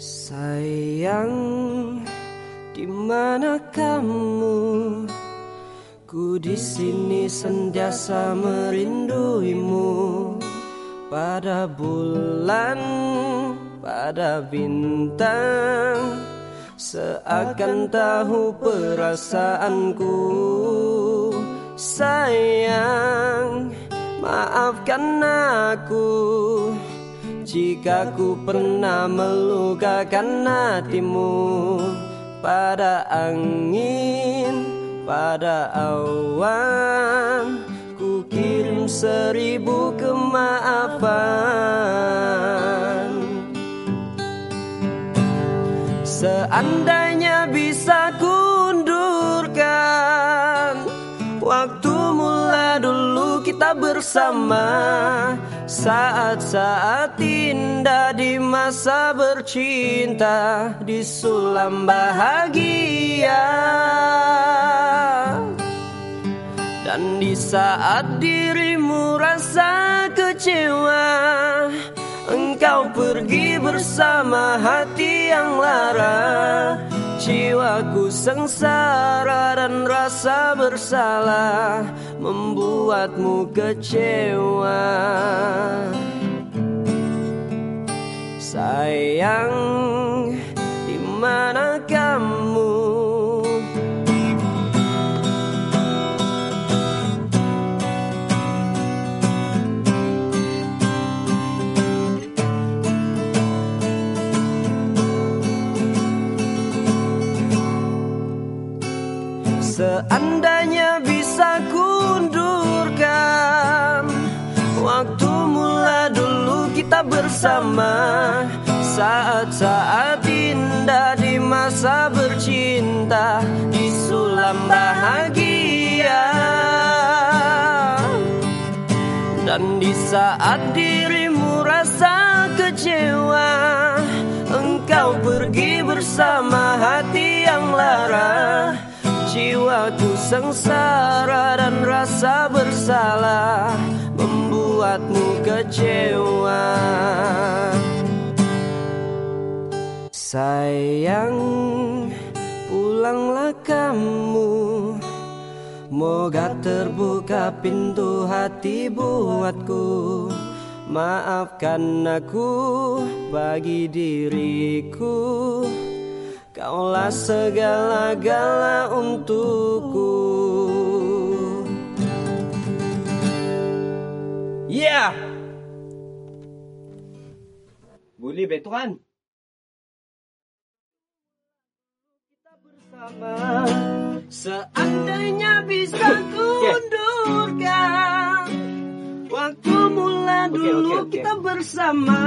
Sayang, di mana kamu? Ku di sini senjasa merinduimu pada bulan, pada bintang, seakan tahu perasaanku. Sayang, maafkan aku jika ku pernah melukakan hatimu pada angin, pada awan Ku kirim seribu kemaafan. Seandainya bisa kundurkan Waktu mula dulu kita bersama. Saat-saat indah di masa bercinta Di sulam bahagia. Dan di saat dirimu rasa kecewa Engkau pergi bersama hati yang lara Jiwaku sengsara dan rasa bersalah Membuatmu kecewa. Sayang, Seandainya bisa kundurkan Waktu mula dulu kita bersama Saat-saat indah di masa bercinta Di sulam bahagia. Dan di saat dirimu rasa kecewa Engkau pergi bersama hati yang lara Jiwaku sengsara dan rasa bersalah Membuatmu kecewa. Sayang, pulanglah kamu. Moga terbuka pintu hati buatku. Maafkan aku bagi diriku Kaulah segala-gala untukku. Yeah. Boleh Betran Kita bersama Seandainya bisa kundurkan Waktu mula dulu okay, okay. kita bersama